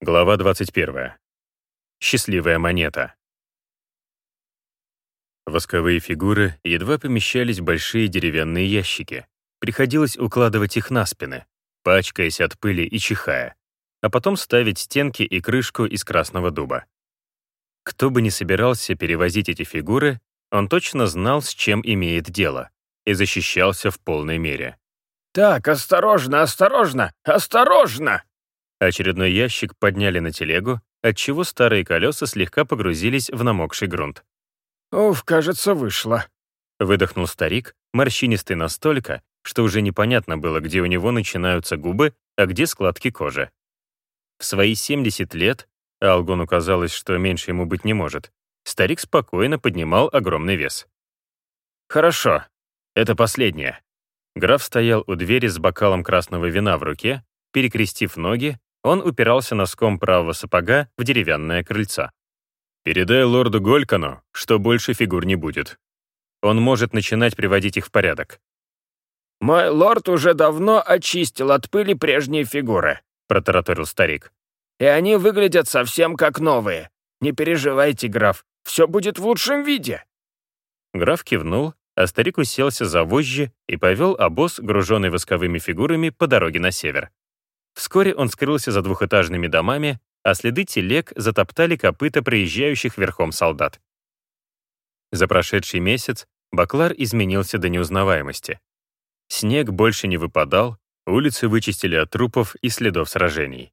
Глава 21. Счастливая монета. Восковые фигуры едва помещались в большие деревянные ящики. Приходилось укладывать их на спины, пачкаясь от пыли и чихая, а потом ставить стенки и крышку из красного дуба. Кто бы ни собирался перевозить эти фигуры, он точно знал, с чем имеет дело, и защищался в полной мере. «Так, осторожно, осторожно, осторожно!» Очередной ящик подняли на телегу, отчего старые колеса слегка погрузились в намокший грунт. «Уф, кажется, вышло», — выдохнул старик, морщинистый настолько, что уже непонятно было, где у него начинаются губы, а где складки кожи. В свои 70 лет, а Алгону казалось, что меньше ему быть не может, старик спокойно поднимал огромный вес. «Хорошо, это последнее». Граф стоял у двери с бокалом красного вина в руке, перекрестив ноги он упирался носком правого сапога в деревянное крыльцо. «Передай лорду Голькану, что больше фигур не будет. Он может начинать приводить их в порядок». «Мой лорд уже давно очистил от пыли прежние фигуры», — протараторил старик. «И они выглядят совсем как новые. Не переживайте, граф, все будет в лучшем виде». Граф кивнул, а старик уселся за вожжи и повел обоз, груженный восковыми фигурами, по дороге на север. Вскоре он скрылся за двухэтажными домами, а следы телег затоптали копыта проезжающих верхом солдат. За прошедший месяц Баклар изменился до неузнаваемости. Снег больше не выпадал, улицы вычистили от трупов и следов сражений.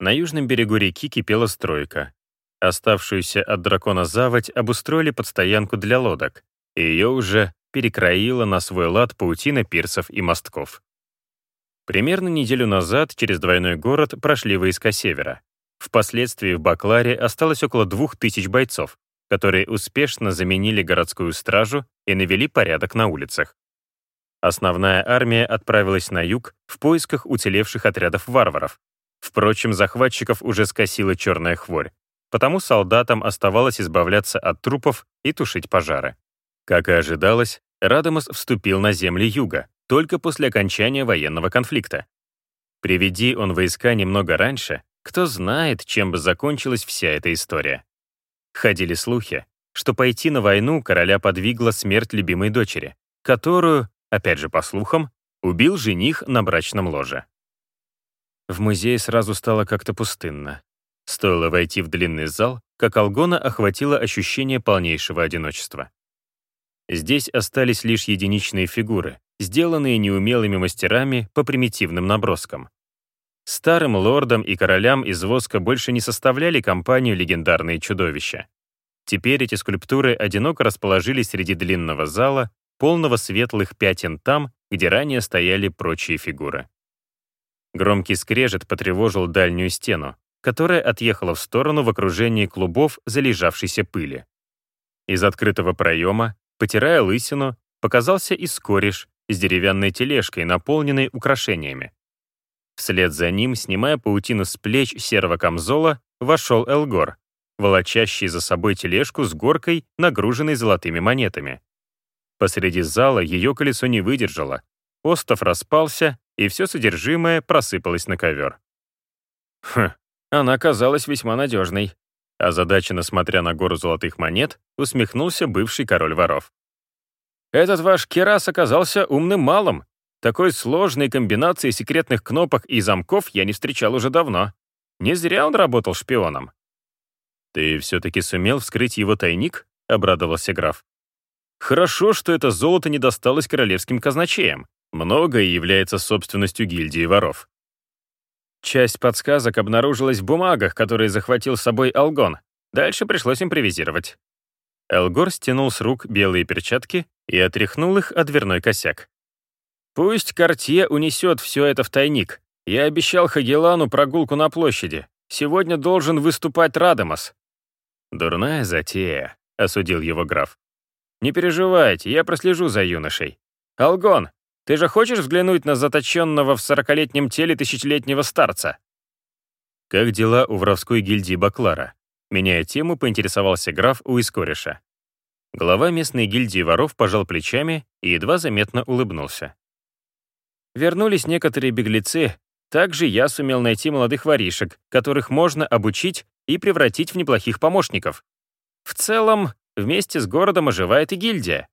На южном берегу реки кипела стройка. Оставшуюся от дракона заводь обустроили под стоянку для лодок, и ее уже перекроила на свой лад паутина пирсов и мостков. Примерно неделю назад через двойной город прошли войска Севера. Впоследствии в Бакларе осталось около двух тысяч бойцов, которые успешно заменили городскую стражу и навели порядок на улицах. Основная армия отправилась на юг в поисках уцелевших отрядов варваров. Впрочем, захватчиков уже скосила черная хворь, потому солдатам оставалось избавляться от трупов и тушить пожары. Как и ожидалось, Радамас вступил на земли юга, только после окончания военного конфликта. Приведи он войска немного раньше, кто знает, чем бы закончилась вся эта история. Ходили слухи, что пойти на войну короля подвигла смерть любимой дочери, которую, опять же по слухам, убил жених на брачном ложе. В музее сразу стало как-то пустынно. Стоило войти в длинный зал, как Алгона охватило ощущение полнейшего одиночества. Здесь остались лишь единичные фигуры, сделанные неумелыми мастерами по примитивным наброскам. Старым лордам и королям из воска больше не составляли компанию легендарные чудовища. Теперь эти скульптуры одиноко расположились среди длинного зала, полного светлых пятен там, где ранее стояли прочие фигуры. Громкий скрежет потревожил дальнюю стену, которая отъехала в сторону в окружении клубов залежавшейся пыли. Из открытого проема, потирая лысину, показался и скореш, с деревянной тележкой, наполненной украшениями. Вслед за ним, снимая паутину с плеч серого камзола, вошел Элгор, волочащий за собой тележку с горкой, нагруженной золотыми монетами. Посреди зала ее колесо не выдержало, остов распался, и все содержимое просыпалось на ковер. Хм, она казалась весьма надежной. Озадаченно смотря на гору золотых монет, усмехнулся бывший король воров. Этот ваш Керас оказался умным малым. Такой сложной комбинации секретных кнопок и замков я не встречал уже давно. Не зря он работал шпионом. «Ты все-таки сумел вскрыть его тайник?» — обрадовался граф. «Хорошо, что это золото не досталось королевским казначеям. Многое является собственностью гильдии воров». Часть подсказок обнаружилась в бумагах, которые захватил с собой Алгон. Дальше пришлось импровизировать. Элгор стянул с рук белые перчатки и отряхнул их о дверной косяк. «Пусть Кортье унесет все это в тайник. Я обещал Хагелану прогулку на площади. Сегодня должен выступать Радамас». «Дурная затея», — осудил его граф. «Не переживайте, я прослежу за юношей. Алгон, ты же хочешь взглянуть на заточенного в сорокалетнем теле тысячелетнего старца?» «Как дела у воровской гильдии Баклара?» Меняя тему, поинтересовался граф у Искориша. Глава местной гильдии воров пожал плечами и едва заметно улыбнулся. Вернулись некоторые беглецы, Также я сумел найти молодых воришек, которых можно обучить и превратить в неплохих помощников. В целом, вместе с городом оживает и гильдия.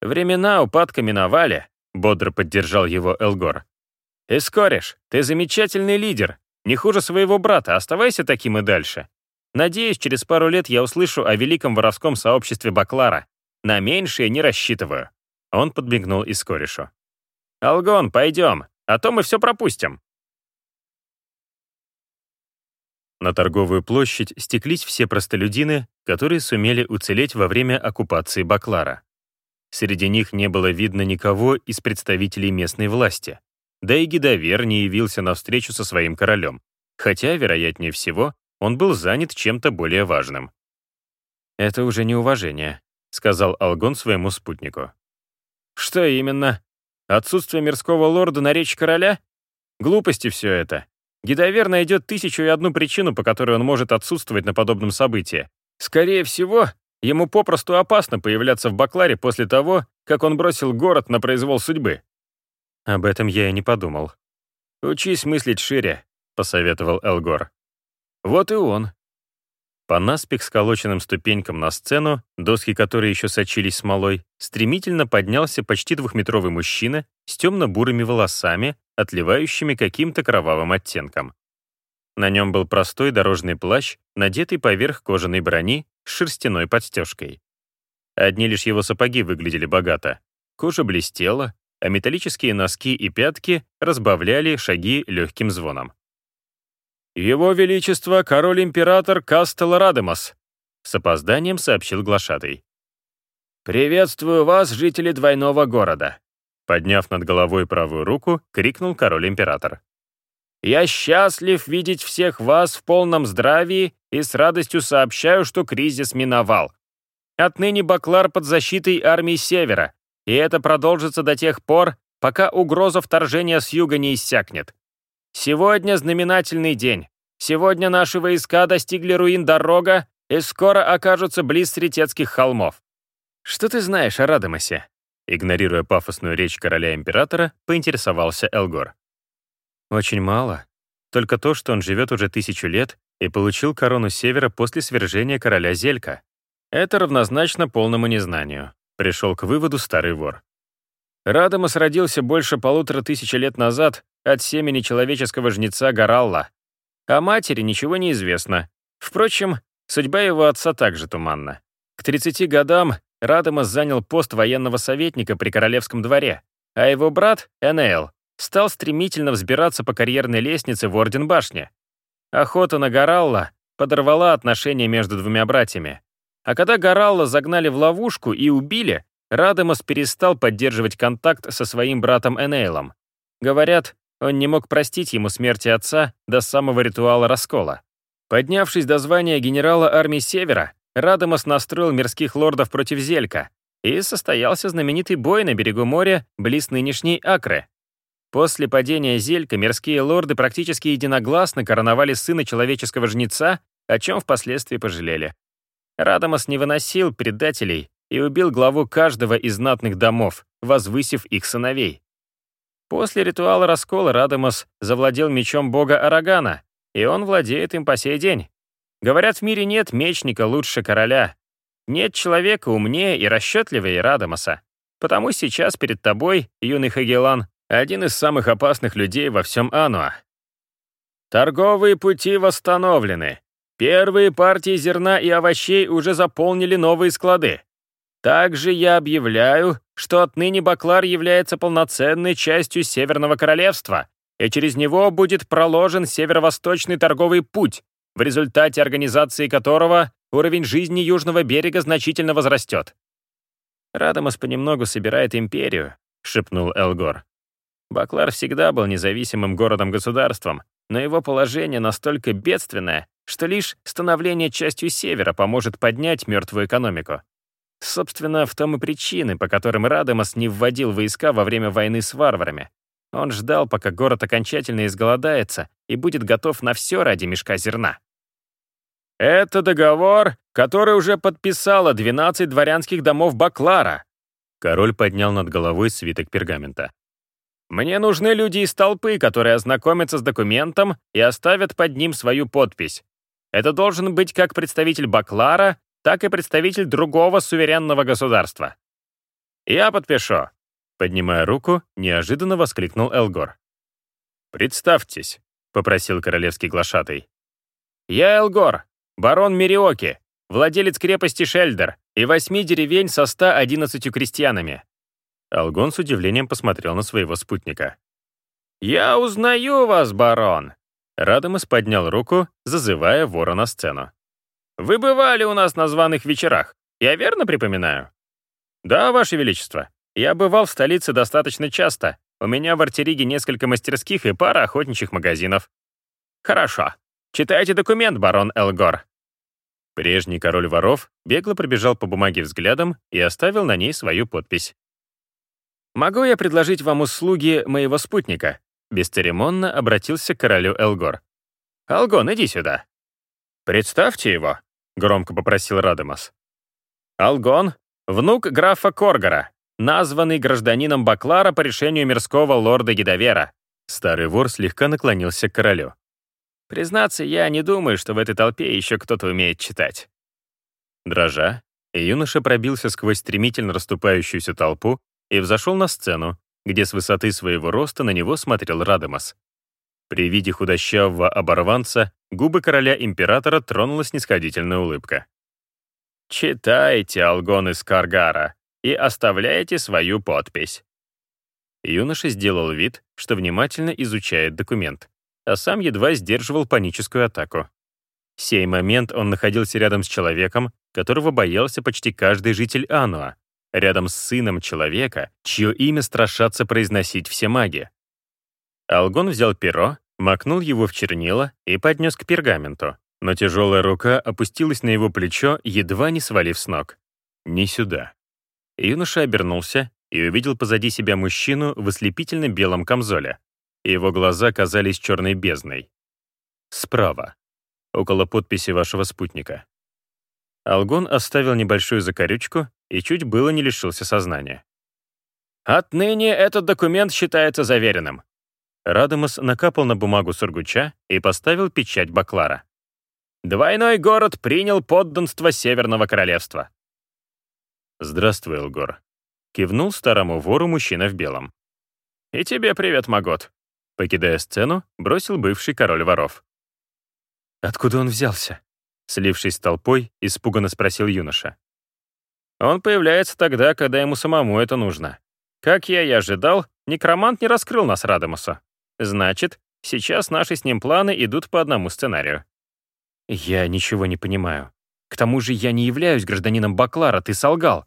«Времена упадка миновали», — бодро поддержал его Элгор. «Искориш, ты замечательный лидер, не хуже своего брата, оставайся таким и дальше. Надеюсь, через пару лет я услышу о великом воровском сообществе Баклара. На меньшее не рассчитываю». Он подмигнул Искоришу. «Алгон, пойдем, а то мы все пропустим». На торговую площадь стеклись все простолюдины, которые сумели уцелеть во время оккупации Баклара. Среди них не было видно никого из представителей местной власти. Да и Гидовер не явился на встречу со своим королем, хотя, вероятнее всего, он был занят чем-то более важным. «Это уже неуважение», — сказал Алгон своему спутнику. «Что именно? Отсутствие мирского лорда на речь короля? Глупости все это. Гидовер найдет тысячу и одну причину, по которой он может отсутствовать на подобном событии. Скорее всего, ему попросту опасно появляться в Бакларе после того, как он бросил город на произвол судьбы. Об этом я и не подумал. «Учись мыслить шире», — посоветовал Элгор. Вот и он. По наспех сколоченным ступенькам на сцену, доски которой еще сочились смолой, стремительно поднялся почти двухметровый мужчина с темно-бурыми волосами, отливающими каким-то кровавым оттенком. На нем был простой дорожный плащ, надетый поверх кожаной брони с шерстяной подстежкой. Одни лишь его сапоги выглядели богато. Кожа блестела, а металлические носки и пятки разбавляли шаги легким звоном. «Его Величество, король-император Кастел Радемос», с опозданием сообщил глашатый. «Приветствую вас, жители двойного города», подняв над головой правую руку, крикнул король-император. «Я счастлив видеть всех вас в полном здравии и с радостью сообщаю, что кризис миновал. Отныне Баклар под защитой армии Севера, и это продолжится до тех пор, пока угроза вторжения с юга не иссякнет. Сегодня знаменательный день. Сегодня наши войска достигли руин дорога и скоро окажутся близ Сретецких холмов. Что ты знаешь о Радамосе? Игнорируя пафосную речь короля-императора, поинтересовался Элгор. Очень мало. Только то, что он живет уже тысячу лет и получил корону Севера после свержения короля Зелька. Это равнозначно полному незнанию. Пришел к выводу старый вор. Радамос родился больше полутора тысячи лет назад от семени человеческого жнеца Гаралла. О матери ничего не известно. Впрочем, судьба его отца также туманна. К 30 годам Радамос занял пост военного советника при королевском дворе, а его брат, Энейл, стал стремительно взбираться по карьерной лестнице в Орден Башни. Охота на Гаралла подорвала отношения между двумя братьями. А когда Гаралла загнали в ловушку и убили, Радамос перестал поддерживать контакт со своим братом Энейлом. Говорят, он не мог простить ему смерти отца до самого ритуала раскола. Поднявшись до звания генерала армии Севера, Радамос настроил мирских лордов против Зелька, и состоялся знаменитый бой на берегу моря близ нынешней Акры. После падения Зелька мирские лорды практически единогласно короновали сына человеческого жнеца, о чем впоследствии пожалели. Радамос не выносил предателей и убил главу каждого из знатных домов, возвысив их сыновей. После ритуала раскола Радамос завладел мечом бога Арагана, и он владеет им по сей день. Говорят, в мире нет мечника лучше короля. Нет человека умнее и расчетливее Радамоса. Потому сейчас перед тобой, юный Хагелан, один из самых опасных людей во всем Ануа. Торговые пути восстановлены. Первые партии зерна и овощей уже заполнили новые склады. Также я объявляю, что отныне Баклар является полноценной частью Северного Королевства, и через него будет проложен северо-восточный торговый путь, в результате организации которого уровень жизни Южного берега значительно возрастет. «Радамас понемногу собирает империю», — шепнул Элгор. Баклар всегда был независимым городом-государством, но его положение настолько бедственное, что лишь становление частью Севера поможет поднять мертвую экономику. Собственно, в том и причины, по которым Радамас не вводил войска во время войны с варварами. Он ждал, пока город окончательно изголодается и будет готов на все ради мешка зерна. «Это договор, который уже подписало 12 дворянских домов Баклара», Король поднял над головой свиток пергамента. Мне нужны люди из толпы, которые ознакомятся с документом и оставят под ним свою подпись. Это должен быть как представитель Баклара, так и представитель другого суверенного государства. Я подпишу. Поднимая руку, неожиданно воскликнул Элгор. «Представьтесь», — попросил королевский глашатый. «Я Элгор, барон Мириоки, владелец крепости Шельдер и восьми деревень со 111 крестьянами». Алгон с удивлением посмотрел на своего спутника. «Я узнаю вас, барон!» Радамас поднял руку, зазывая вора на сцену. «Вы бывали у нас на званых вечерах, я верно припоминаю?» «Да, Ваше Величество. Я бывал в столице достаточно часто. У меня в Артериге несколько мастерских и пара охотничьих магазинов». «Хорошо. Читайте документ, барон Элгор». Прежний король воров бегло пробежал по бумаге взглядом и оставил на ней свою подпись. «Могу я предложить вам услуги моего спутника?» Бесцеремонно обратился к королю Элгор. «Алгон, иди сюда». «Представьте его», — громко попросил Радемас. «Алгон — внук графа Коргора, названный гражданином Баклара по решению мирского лорда Гидовера». Старый вор слегка наклонился к королю. «Признаться, я не думаю, что в этой толпе еще кто-то умеет читать». Дрожа, юноша пробился сквозь стремительно расступающуюся толпу и взошел на сцену, где с высоты своего роста на него смотрел Радемас. При виде худощавого оборванца губы короля-императора тронулась нисходительная улыбка. «Читайте, Алгон из Каргара, и оставляйте свою подпись». Юноша сделал вид, что внимательно изучает документ, а сам едва сдерживал паническую атаку. В сей момент он находился рядом с человеком, которого боялся почти каждый житель Ануа, рядом с сыном человека, чье имя страшатся произносить все маги. Алгон взял перо, макнул его в чернила и поднес к пергаменту, но тяжелая рука опустилась на его плечо, едва не свалив с ног. «Не сюда». Юноша обернулся и увидел позади себя мужчину в ослепительно белом камзоле. Его глаза казались черной бездной. «Справа, около подписи вашего спутника». Алгон оставил небольшую закорючку и чуть было не лишился сознания. «Отныне этот документ считается заверенным». Радомас накапал на бумагу сургуча и поставил печать Баклара. «Двойной город принял подданство Северного Королевства». «Здравствуй, Элгор», — кивнул старому вору мужчина в белом. «И тебе привет, Магот», — покидая сцену, бросил бывший король воров. «Откуда он взялся?» Слившись с толпой, испуганно спросил юноша. Он появляется тогда, когда ему самому это нужно. Как я и ожидал, некромант не раскрыл нас Радамусу. Значит, сейчас наши с ним планы идут по одному сценарию. Я ничего не понимаю. К тому же я не являюсь гражданином Баклара, ты солгал.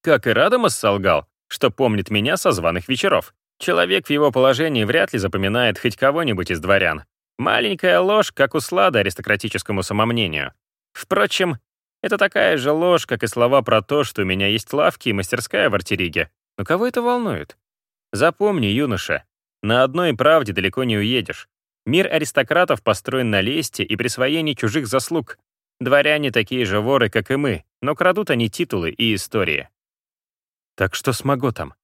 Как и Радамус солгал, что помнит меня со званых вечеров. Человек в его положении вряд ли запоминает хоть кого-нибудь из дворян. Маленькая ложь, как услада аристократическому самомнению. Впрочем, это такая же ложь, как и слова про то, что у меня есть лавки и мастерская в Артериге. Но кого это волнует? Запомни, юноша, на одной правде далеко не уедешь. Мир аристократов построен на лести и присвоении чужих заслуг. Дворяне такие же воры, как и мы, но крадут они титулы и истории. Так что с Маготом?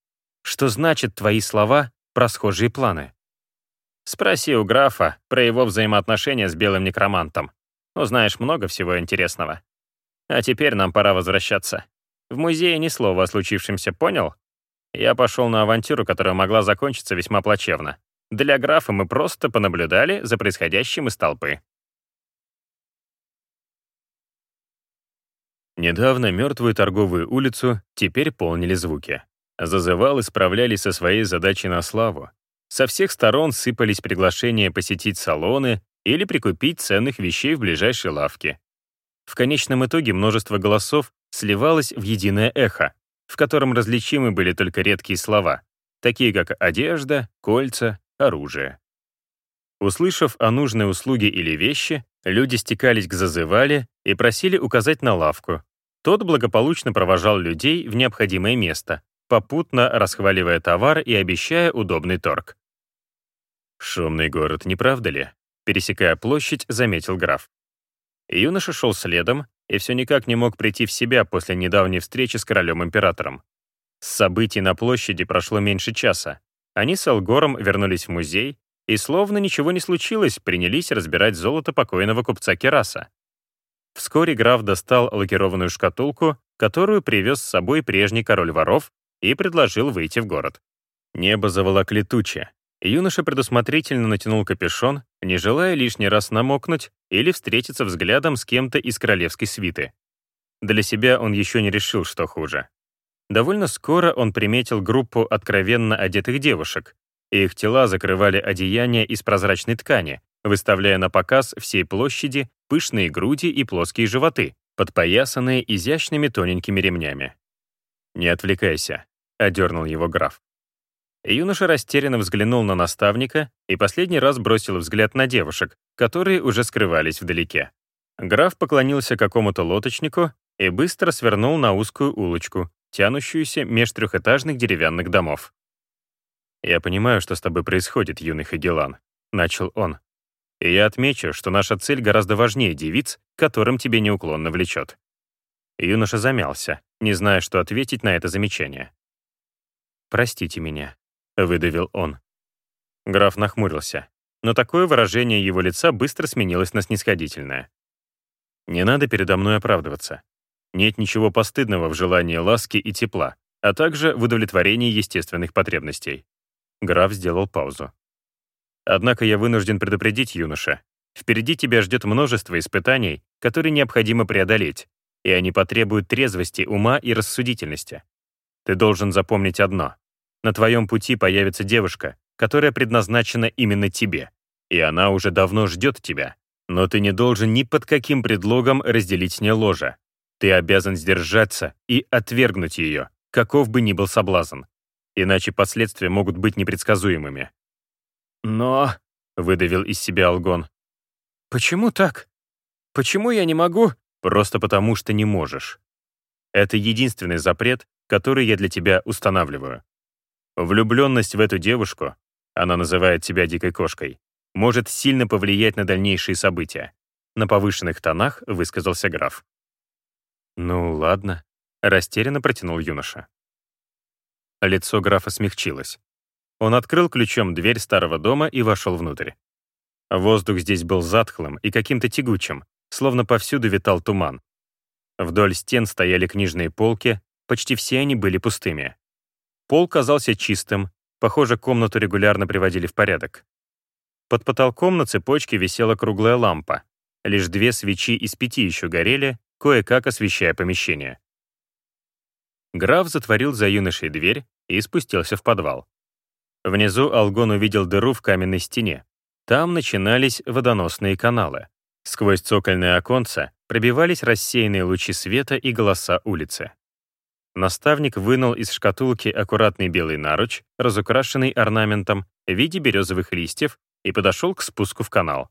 Что значат твои слова про схожие планы? Спроси у графа про его взаимоотношения с белым некромантом. Узнаешь много всего интересного. А теперь нам пора возвращаться. В музее ни слова о случившемся, понял? Я пошел на авантюру, которая могла закончиться весьма плачевно. Для графа мы просто понаблюдали за происходящим из толпы. Недавно мертвую торговую улицу теперь полнили звуки. Зазывал и справлялись со своей задачей на славу. Со всех сторон сыпались приглашения посетить салоны или прикупить ценных вещей в ближайшей лавке. В конечном итоге множество голосов сливалось в единое эхо, в котором различимы были только редкие слова, такие как одежда, кольца, оружие. Услышав о нужной услуге или вещи, люди стекались к зазывале и просили указать на лавку. Тот благополучно провожал людей в необходимое место, попутно расхваливая товар и обещая удобный торг. «Шумный город, не правда ли?» Пересекая площадь, заметил граф. Юноша шел следом и все никак не мог прийти в себя после недавней встречи с королем-императором. С событий на площади прошло меньше часа, Они с Алгором вернулись в музей и, словно ничего не случилось, принялись разбирать золото покойного купца Кераса. Вскоре граф достал лакированную шкатулку, которую привез с собой прежний король воров, и предложил выйти в город. Небо заволокли тучи. Юноша предусмотрительно натянул капюшон, не желая лишний раз намокнуть или встретиться взглядом с кем-то из королевской свиты. Для себя он еще не решил, что хуже. Довольно скоро он приметил группу откровенно одетых девушек. Их тела закрывали одеяния из прозрачной ткани, выставляя на показ всей площади пышные груди и плоские животы, подпоясанные изящными тоненькими ремнями. «Не отвлекайся», — одернул его граф. Юноша растерянно взглянул на наставника и последний раз бросил взгляд на девушек, которые уже скрывались вдалеке. Граф поклонился какому-то лоточнику и быстро свернул на узкую улочку, тянущуюся меж трехэтажных деревянных домов. «Я понимаю, что с тобой происходит, юный Хагелан», — начал он. «И я отмечу, что наша цель гораздо важнее девиц, которым тебе неуклонно влечет». Юноша замялся, не зная, что ответить на это замечание. «Простите меня», — выдавил он. Граф нахмурился, но такое выражение его лица быстро сменилось на снисходительное. «Не надо передо мной оправдываться. Нет ничего постыдного в желании ласки и тепла, а также в удовлетворении естественных потребностей. Граф сделал паузу. Однако я вынужден предупредить юноша. Впереди тебя ждет множество испытаний, которые необходимо преодолеть, и они потребуют трезвости, ума и рассудительности. Ты должен запомнить одно. На твоем пути появится девушка, которая предназначена именно тебе, и она уже давно ждет тебя. Но ты не должен ни под каким предлогом разделить с ней ложа, ты обязан сдержаться и отвергнуть ее, каков бы ни был соблазн. Иначе последствия могут быть непредсказуемыми. «Но...» — выдавил из себя Алгон. «Почему так? Почему я не могу?» «Просто потому, что не можешь. Это единственный запрет, который я для тебя устанавливаю. Влюбленность в эту девушку, она называет тебя дикой кошкой, может сильно повлиять на дальнейшие события. На повышенных тонах высказался граф. «Ну, ладно», — растерянно протянул юноша. Лицо графа смягчилось. Он открыл ключом дверь старого дома и вошел внутрь. Воздух здесь был затхлым и каким-то тягучим, словно повсюду витал туман. Вдоль стен стояли книжные полки, почти все они были пустыми. Пол казался чистым, похоже, комнату регулярно приводили в порядок. Под потолком на цепочке висела круглая лампа. Лишь две свечи из пяти еще горели, кое-как освещая помещение. Граф затворил за юношей дверь и спустился в подвал. Внизу Алгон увидел дыру в каменной стене. Там начинались водоносные каналы. Сквозь цокольное оконце пробивались рассеянные лучи света и голоса улицы. Наставник вынул из шкатулки аккуратный белый наруч, разукрашенный орнаментом в виде березовых листьев, и подошел к спуску в канал.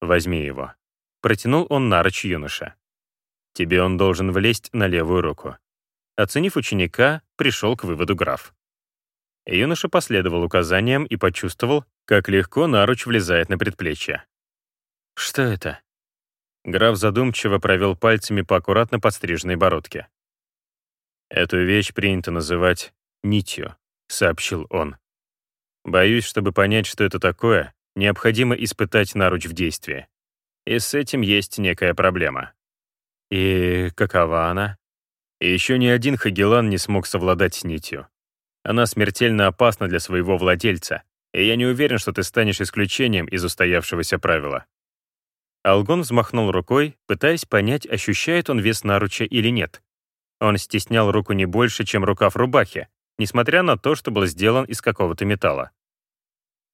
«Возьми его». Протянул он наруч юноша. Тебе он должен влезть на левую руку. Оценив ученика, пришел к выводу граф. Юноша последовал указаниям и почувствовал, как легко наруч влезает на предплечье. «Что это?» Граф задумчиво провел пальцами по аккуратно подстриженной бородке. «Эту вещь принято называть нитью», — сообщил он. «Боюсь, чтобы понять, что это такое, необходимо испытать наруч в действии. И с этим есть некая проблема. И какова она? Еще ни один Хагелан не смог совладать с нитью. Она смертельно опасна для своего владельца, и я не уверен, что ты станешь исключением из устоявшегося правила. Алгон взмахнул рукой, пытаясь понять, ощущает он вес наруча или нет. Он стеснял руку не больше, чем рукав рубахи, несмотря на то, что был сделан из какого-то металла.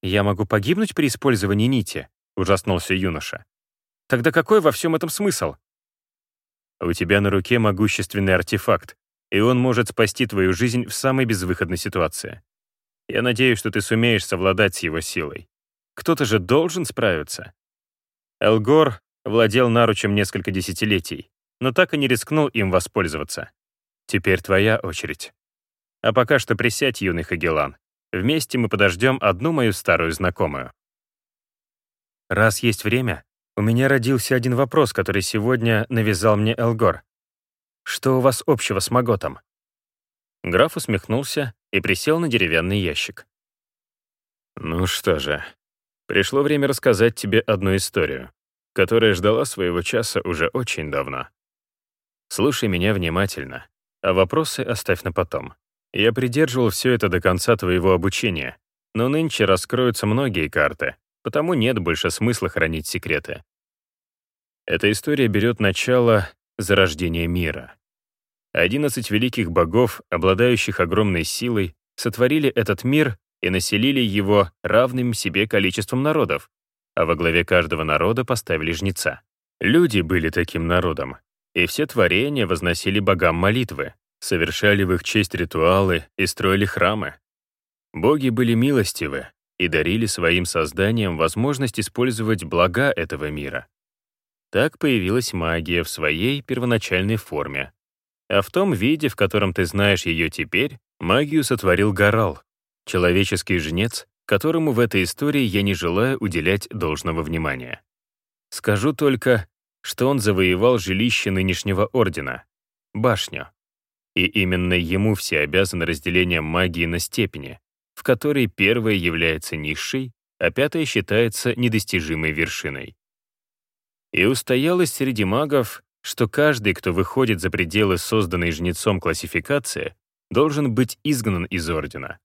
«Я могу погибнуть при использовании нити?» — ужаснулся юноша. «Тогда какой во всем этом смысл? У тебя на руке могущественный артефакт, и он может спасти твою жизнь в самой безвыходной ситуации. Я надеюсь, что ты сумеешь совладать с его силой. Кто-то же должен справиться. Элгор владел наручем несколько десятилетий, но так и не рискнул им воспользоваться. Теперь твоя очередь. А пока что присядь, юный Хагелан. Вместе мы подождем одну мою старую знакомую. Раз есть время, у меня родился один вопрос, который сегодня навязал мне Элгор. Что у вас общего с Маготом? Граф усмехнулся и присел на деревянный ящик. Ну что же, пришло время рассказать тебе одну историю, которая ждала своего часа уже очень давно. Слушай меня внимательно, а вопросы оставь на потом. Я придерживал все это до конца твоего обучения, но нынче раскроются многие карты, потому нет больше смысла хранить секреты. Эта история берет начало зарождения мира. Одиннадцать великих богов, обладающих огромной силой, сотворили этот мир и населили его равным себе количеством народов, а во главе каждого народа поставили жнеца. Люди были таким народом, и все творения возносили богам молитвы, совершали в их честь ритуалы и строили храмы. Боги были милостивы и дарили своим созданиям возможность использовать блага этого мира. Так появилась магия в своей первоначальной форме. А в том виде, в котором ты знаешь ее теперь, магию сотворил Горал, человеческий жнец, которому в этой истории я не желаю уделять должного внимания. Скажу только, что он завоевал жилище нынешнего ордена — башню. И именно ему все обязаны разделением магии на степени, в которой первая является низшей, а пятая считается недостижимой вершиной. И устоялось среди магов, что каждый, кто выходит за пределы созданной жнецом классификации, должен быть изгнан из ордена.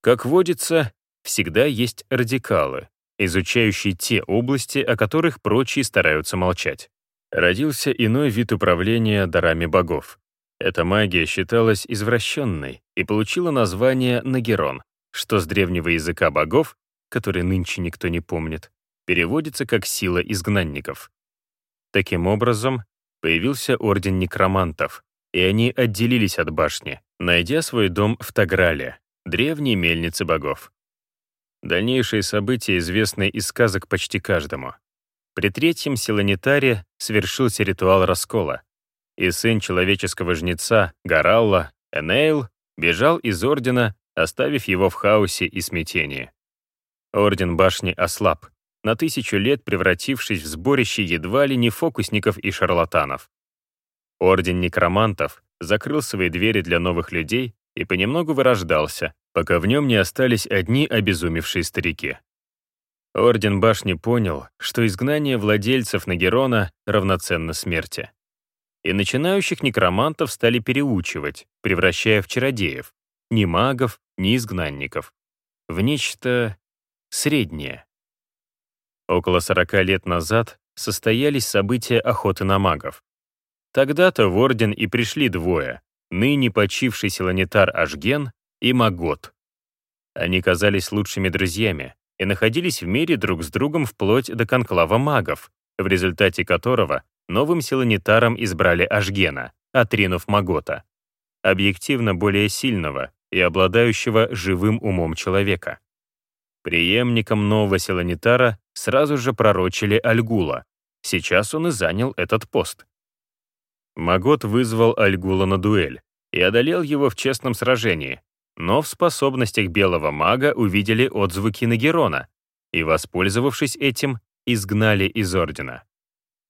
Как водится, всегда есть радикалы, изучающие те области, о которых прочие стараются молчать. Родился иной вид управления дарами богов. Эта магия считалась извращенной и получила название Нагерон, что с древнего языка богов, который нынче никто не помнит, переводится как «сила изгнанников». Таким образом, появился орден некромантов, и они отделились от башни, найдя свой дом в Таграле, древней мельнице богов. Дальнейшие события известны из сказок почти каждому. При третьем Силанитаре свершился ритуал раскола, и сын человеческого жнеца, Гаралла, Энейл, бежал из Ордена, оставив его в хаосе и смятении. Орден башни ослаб, на тысячу лет превратившись в сборище едва ли не фокусников и шарлатанов. Орден некромантов закрыл свои двери для новых людей и понемногу вырождался, пока в нем не остались одни обезумевшие старики. Орден Башни понял, что изгнание владельцев Нагерона равноценно смерти. И начинающих некромантов стали переучивать, превращая в чародеев, ни магов, ни изгнанников, в нечто среднее. Около 40 лет назад состоялись события охоты на магов. Тогда-то в Орден и пришли двое, ныне почивший силанитар Ашген и Магот. Они казались лучшими друзьями и находились в мире друг с другом вплоть до конклава магов, в результате которого новым силанитаром избрали Ашгена, отринув Магота, объективно более сильного и обладающего живым умом человека. Преемником нового силанитара сразу же пророчили Альгула. Сейчас он и занял этот пост. Магот вызвал Альгула на дуэль и одолел его в честном сражении, но в способностях белого мага увидели отзвуки Нагерона и, воспользовавшись этим, изгнали из Ордена.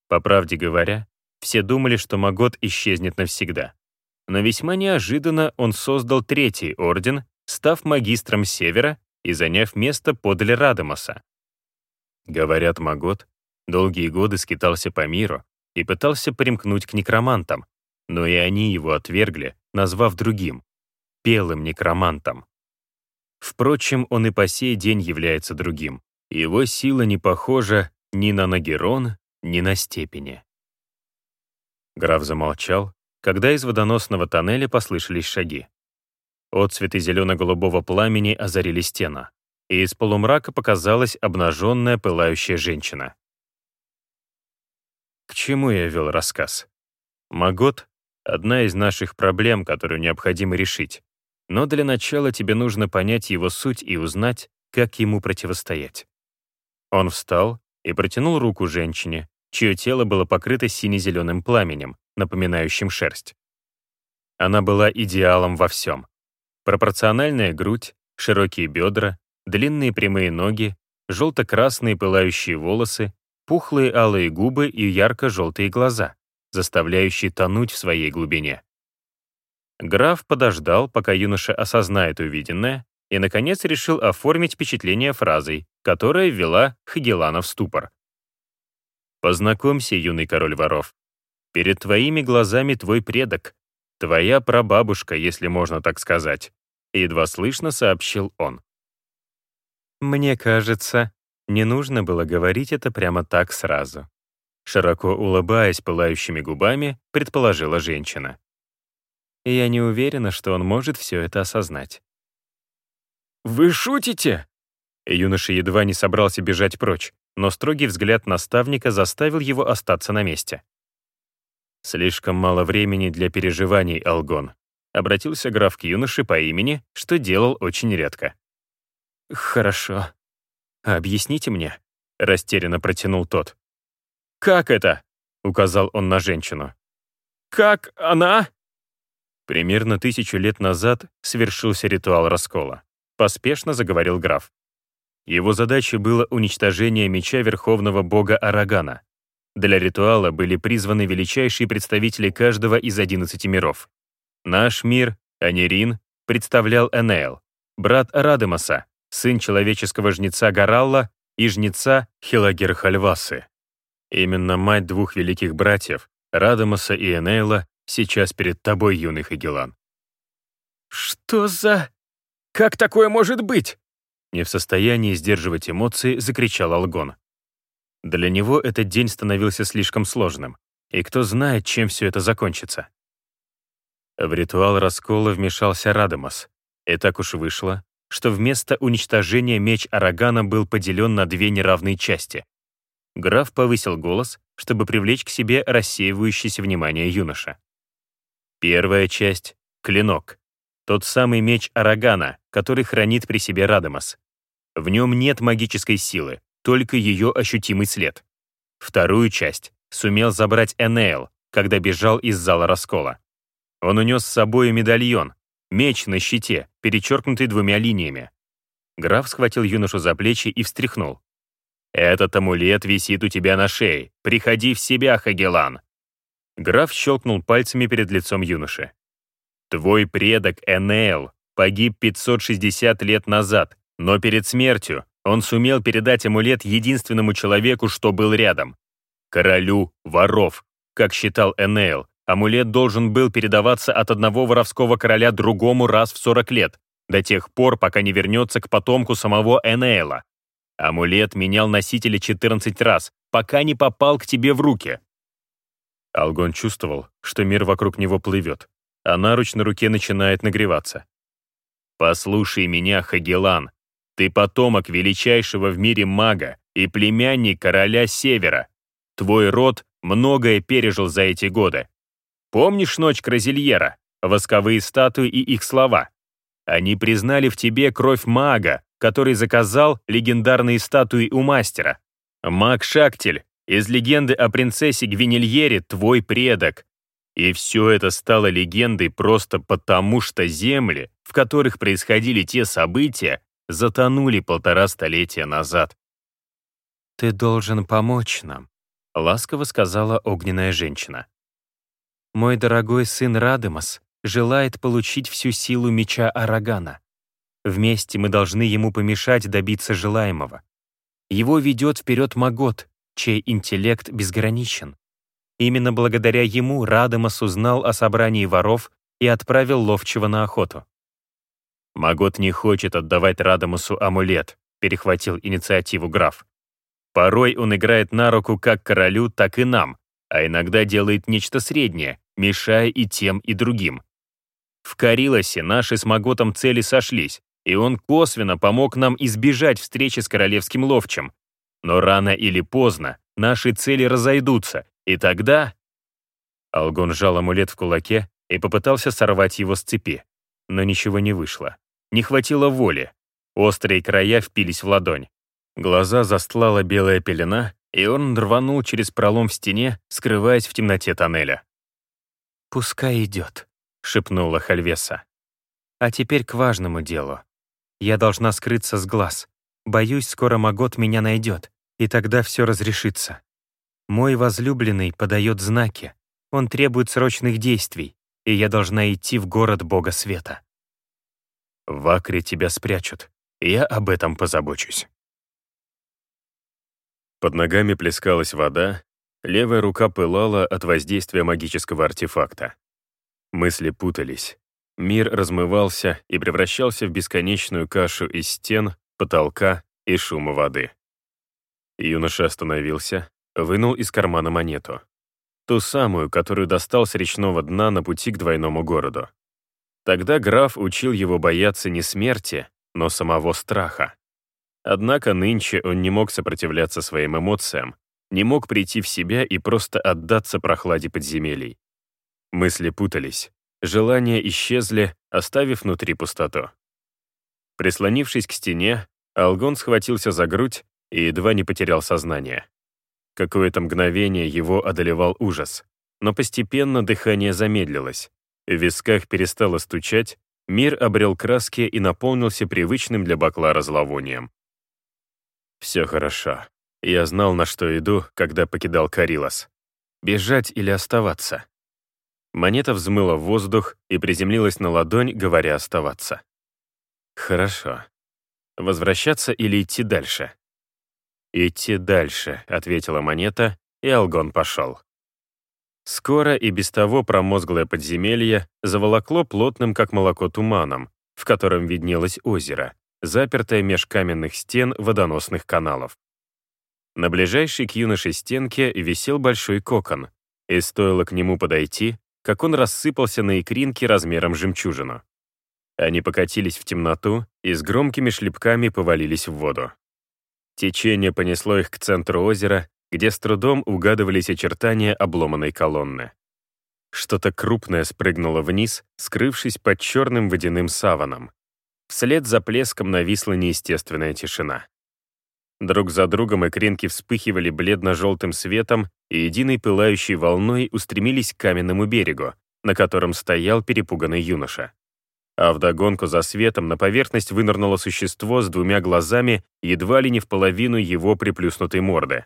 По правде говоря, все думали, что Магот исчезнет навсегда. Но весьма неожиданно он создал Третий Орден, став магистром Севера и заняв место подле Радамоса. Говорят, Магот долгие годы скитался по миру и пытался примкнуть к некромантам, но и они его отвергли, назвав другим пелым некромантом. Впрочем, он и по сей день является другим. Его сила не похожа ни на Нагерон, ни на степени. Граф замолчал, когда из водоносного тоннеля послышались шаги. Отцветы зелено-голубого пламени озарили стену, и из полумрака показалась обнаженная пылающая женщина. К чему я вел рассказ? Магот — одна из наших проблем, которую необходимо решить. Но для начала тебе нужно понять его суть и узнать, как ему противостоять. Он встал и протянул руку женщине, чье тело было покрыто сине-зеленым пламенем, напоминающим шерсть. Она была идеалом во всем. Пропорциональная грудь, широкие бедра, длинные прямые ноги, желто-красные пылающие волосы, пухлые алые губы и ярко-желтые глаза, заставляющие тонуть в своей глубине. Граф подождал, пока юноша осознает увиденное, и, наконец, решил оформить впечатление фразой, которая ввела Хагелана в ступор. «Познакомься, юный король воров. Перед твоими глазами твой предок, твоя прабабушка, если можно так сказать», едва слышно сообщил он. «Мне кажется, не нужно было говорить это прямо так сразу», широко улыбаясь пылающими губами, предположила женщина. «Я не уверена, что он может все это осознать». «Вы шутите?» Юноша едва не собрался бежать прочь, но строгий взгляд наставника заставил его остаться на месте. «Слишком мало времени для переживаний, Алгон», обратился граф к юноше по имени, что делал очень редко. «Хорошо. Объясните мне», — растерянно протянул тот. «Как это?» — указал он на женщину. «Как она?» Примерно тысячу лет назад свершился ритуал раскола. Поспешно заговорил граф. Его задачей было уничтожение меча верховного бога Арагана. Для ритуала были призваны величайшие представители каждого из одиннадцати миров. Наш мир, Анирин, представлял Энейл, брат Радемаса, сын человеческого жнеца Гаралла и жнеца Хилагерхальвасы. Именно мать двух великих братьев, Радамаса и Энейла, сейчас перед тобой, юный Хагелан. «Что за...» Как такое может быть?» Не в состоянии сдерживать эмоции, закричал Алгон. Для него этот день становился слишком сложным, и кто знает, чем все это закончится. В ритуал раскола вмешался Радамас, и так уж вышло, что вместо уничтожения меч Арагана был поделен на две неравные части. Граф повысил голос, чтобы привлечь к себе рассеивающееся внимание юноша. Первая часть — клинок, тот самый меч Арагана, который хранит при себе Радамас. В нем нет магической силы, только ее ощутимый след. Вторую часть сумел забрать Энейл, когда бежал из зала раскола. Он унес с собой медальон, меч на щите, перечеркнутый двумя линиями. Граф схватил юношу за плечи и встряхнул. «Этот амулет висит у тебя на шее. Приходи в себя, Хагелан!» Граф щелкнул пальцами перед лицом юноши. Твой предок Энейл погиб 560 лет назад, но перед смертью он сумел передать амулет единственному человеку, что был рядом. Королю воров. Как считал Энейл, амулет должен был передаваться от одного воровского короля другому раз в 40 лет, до тех пор, пока не вернется к потомку самого Энейла. Амулет менял носителя 14 раз, пока не попал к тебе в руки. Алгон чувствовал, что мир вокруг него плывет а наруч на руке начинает нагреваться. «Послушай меня, Хагелан. Ты потомок величайшего в мире мага и племянник короля Севера. Твой род многое пережил за эти годы. Помнишь ночь Кразильера, восковые статуи и их слова? Они признали в тебе кровь мага, который заказал легендарные статуи у мастера. Маг Шактель из легенды о принцессе Гвинельере твой предок, и все это стало легендой просто потому, что земли, в которых происходили те события, затонули полтора столетия назад. «Ты должен помочь нам», — ласково сказала огненная женщина. «Мой дорогой сын Радемас желает получить всю силу меча Арагана. Вместе мы должны ему помешать добиться желаемого. Его ведет вперед Магот, чей интеллект безграничен. Именно благодаря ему Радамас узнал о собрании воров и отправил ловчего на охоту. «Магот не хочет отдавать Радамусу амулет», перехватил инициативу граф. «Порой он играет на руку как королю, так и нам, а иногда делает нечто среднее, мешая и тем, и другим. В Карилосе наши с Маготом цели сошлись, и он косвенно помог нам избежать встречи с королевским ловчим. Но рано или поздно наши цели разойдутся, и тогда... Алгон сжал амулет в кулаке и попытался сорвать его с цепи. Но ничего не вышло. Не хватило воли. Острые края впились в ладонь. Глаза застлала белая пелена, и он рванул через пролом в стене, скрываясь в темноте тоннеля. «Пускай идет», — шепнула Хальвеса. «А теперь к важному делу. Я должна скрыться с глаз. Боюсь, скоро Магот меня найдет, и тогда все разрешится. Мой возлюбленный подает знаки. Он требует срочных действий, и я должна идти в город Бога Света. В Акре тебя спрячут. Я об этом позабочусь». Под ногами плескалась вода, левая рука пылала от воздействия магического артефакта. Мысли путались. Мир размывался и превращался в бесконечную кашу из стен, потолка и шума воды. Юноша остановился, вынул из кармана монету. Ту самую, которую достал с речного дна на пути к двойному городу. Тогда граф учил его бояться не смерти, но самого страха. Однако нынче он не мог сопротивляться своим эмоциям, не мог прийти в себя и просто отдаться прохладе подземелий. Мысли путались, желания исчезли, оставив внутри пустоту. Прислонившись к стене, Алгон схватился за грудь и едва не потерял сознание. Какое-то мгновение его одолевал ужас, но постепенно дыхание замедлилось, в висках перестало стучать, мир обрел краски и наполнился привычным для баклара зловонием. Все хорошо. Я знал, на что иду, когда покидал Карилос. Бежать или оставаться? Монета взмыла в воздух и приземлилась на ладонь, говоря оставаться. Хорошо. Возвращаться или идти дальше? «Идти дальше», — ответила монета, и Алгон пошел. Скоро и без того промозглое подземелье заволокло плотным, как молоко, туманом, в котором виднелось озеро, запертое меж каменных стен водоносных каналов. На ближайшей к юноше стенке висел большой кокон, и стоило к нему подойти, как он рассыпался на икринке размером жемчужину. Они покатились в темноту и с громкими шлепками повалились в воду. Течение понесло их к центру озера, где с трудом угадывались очертания обломанной колонны. Что-то крупное спрыгнуло вниз, скрывшись под черным водяным саваном. Вслед за плеском нависла неестественная тишина. Друг за другом икринки вспыхивали бледно-желтым светом и единой пылающей волной устремились к каменному берегу, на котором стоял перепуганный юноша а вдогонку за светом на поверхность вынырнуло существо с двумя глазами, едва ли не в половину его приплюснутой морды.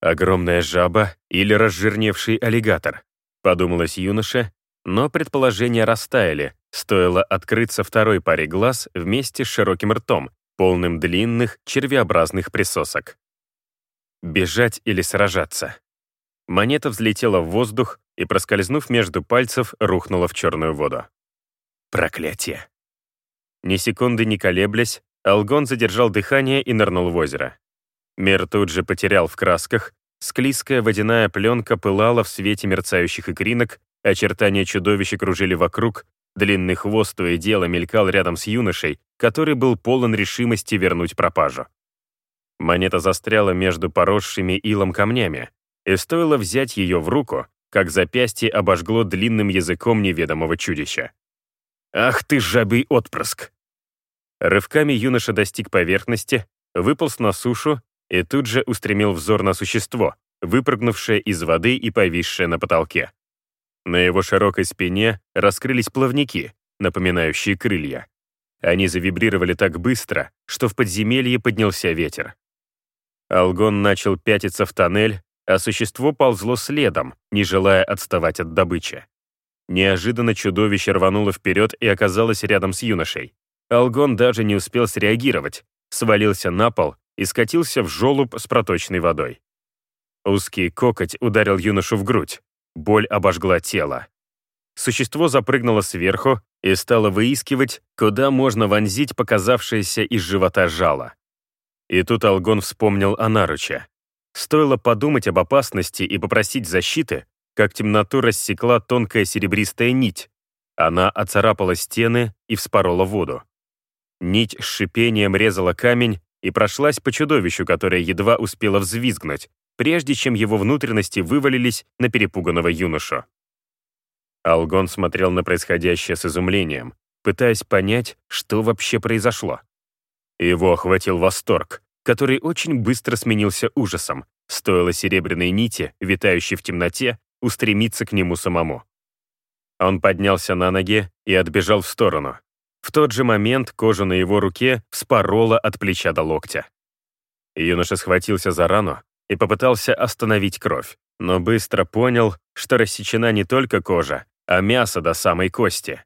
«Огромная жаба или разжирневший аллигатор», — подумалось юноша, но предположения растаяли, стоило открыться второй паре глаз вместе с широким ртом, полным длинных, червеобразных присосок. Бежать или сражаться? Монета взлетела в воздух и, проскользнув между пальцев, рухнула в черную воду. Проклятие. Ни секунды не колеблясь, Алгон задержал дыхание и нырнул в озеро. Мир тут же потерял в красках, склизкая водяная пленка пылала в свете мерцающих икринок, очертания чудовища кружили вокруг, длинный хвост то и дело мелькал рядом с юношей, который был полон решимости вернуть пропажу. Монета застряла между поросшими илом камнями, и стоило взять ее в руку, как запястье обожгло длинным языком неведомого чудища. «Ах ты, жабий отпрыск!» Рывками юноша достиг поверхности, выполз на сушу и тут же устремил взор на существо, выпрыгнувшее из воды и повисшее на потолке. На его широкой спине раскрылись плавники, напоминающие крылья. Они завибрировали так быстро, что в подземелье поднялся ветер. Алгон начал пятиться в тоннель, а существо ползло следом, не желая отставать от добычи. Неожиданно чудовище рвануло вперед и оказалось рядом с юношей. Алгон даже не успел среагировать, свалился на пол и скатился в желоб с проточной водой. Узкий кокоть ударил юношу в грудь. Боль обожгла тело. Существо запрыгнуло сверху и стало выискивать, куда можно вонзить показавшееся из живота жало. И тут Алгон вспомнил о наруче. Стоило подумать об опасности и попросить защиты, как темноту рассекла тонкая серебристая нить. Она оцарапала стены и вспорола воду. Нить с шипением резала камень и прошлась по чудовищу, которое едва успело взвизгнуть, прежде чем его внутренности вывалились на перепуганного юношу. Алгон смотрел на происходящее с изумлением, пытаясь понять, что вообще произошло. Его охватил восторг, который очень быстро сменился ужасом, стоило серебряной нити, витающей в темноте, устремиться к нему самому. Он поднялся на ноги и отбежал в сторону. В тот же момент кожа на его руке вспорола от плеча до локтя. Юноша схватился за рану и попытался остановить кровь, но быстро понял, что рассечена не только кожа, а мясо до самой кости.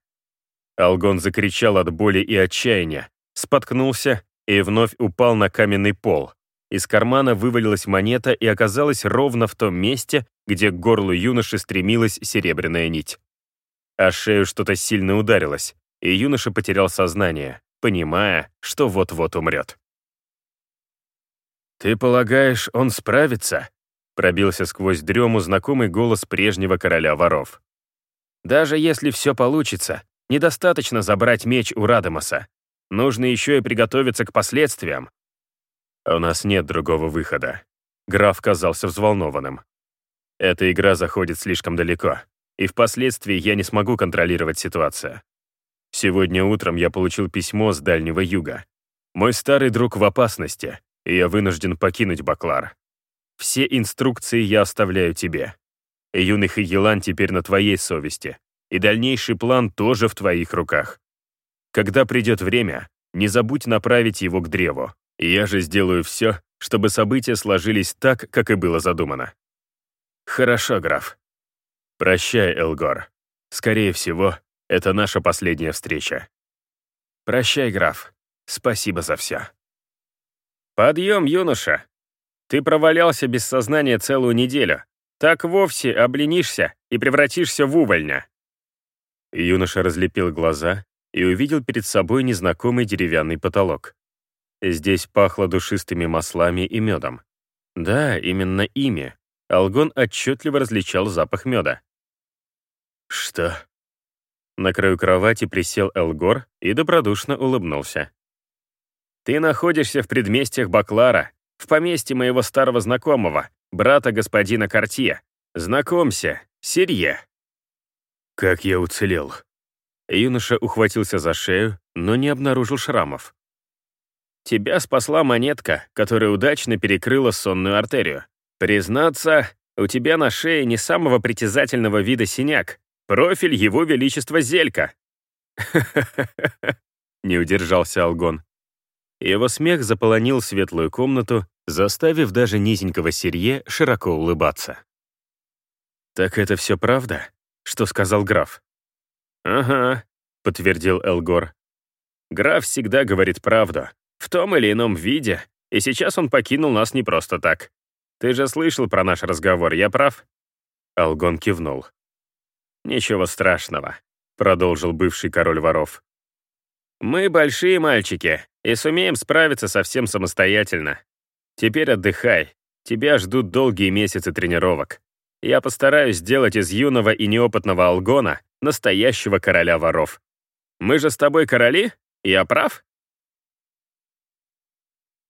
Алгон закричал от боли и отчаяния, споткнулся и вновь упал на каменный пол. Из кармана вывалилась монета и оказалась ровно в том месте, где к горлу юноши стремилась серебряная нить. А шею что-то сильно ударилось, и юноша потерял сознание, понимая, что вот-вот умрет. «Ты полагаешь, он справится?» пробился сквозь дрему знакомый голос прежнего короля воров. «Даже если все получится, недостаточно забрать меч у Радамаса. Нужно еще и приготовиться к последствиям. У нас нет другого выхода. Граф казался взволнованным. Эта игра заходит слишком далеко, и впоследствии я не смогу контролировать ситуацию. Сегодня утром я получил письмо с Дальнего Юга. Мой старый друг в опасности, и я вынужден покинуть Баклар. Все инструкции я оставляю тебе. Юный Хагелан теперь на твоей совести, и дальнейший план тоже в твоих руках. Когда придет время, не забудь направить его к древу. Я же сделаю все, чтобы события сложились так, как и было задумано. Хорошо, граф. Прощай, Элгор. Скорее всего, это наша последняя встреча. Прощай, граф. Спасибо за все. Подъем, юноша. Ты провалялся без сознания целую неделю. Так вовсе обленишься и превратишься в увольня. Юноша разлепил глаза и увидел перед собой незнакомый деревянный потолок. Здесь пахло душистыми маслами и медом. Да, именно ими. Алгон отчетливо различал запах меда. «Что?» На краю кровати присел Элгор и добродушно улыбнулся. «Ты находишься в предместьях Баклара, в поместье моего старого знакомого, брата господина Картье. Знакомься, Сирье». «Как я уцелел?» Юноша ухватился за шею, но не обнаружил шрамов. Тебя спасла монетка, которая удачно перекрыла сонную артерию. Признаться, у тебя на шее не самого притязательного вида синяк. Профиль его величества Зелька. Не удержался Алгон. Его смех заполонил светлую комнату, заставив даже низенького Сирье широко улыбаться. «Так это все правда, что сказал граф?» «Ага», — подтвердил Элгор. «Граф всегда говорит правду, в том или ином виде, и сейчас он покинул нас не просто так. Ты же слышал про наш разговор, я прав?» Алгон кивнул. «Ничего страшного», — продолжил бывший король воров. «Мы большие мальчики и сумеем справиться совсем самостоятельно. Теперь отдыхай, тебя ждут долгие месяцы тренировок. Я постараюсь сделать из юного и неопытного Алгона настоящего короля воров. Мы же с тобой короли? Я прав?»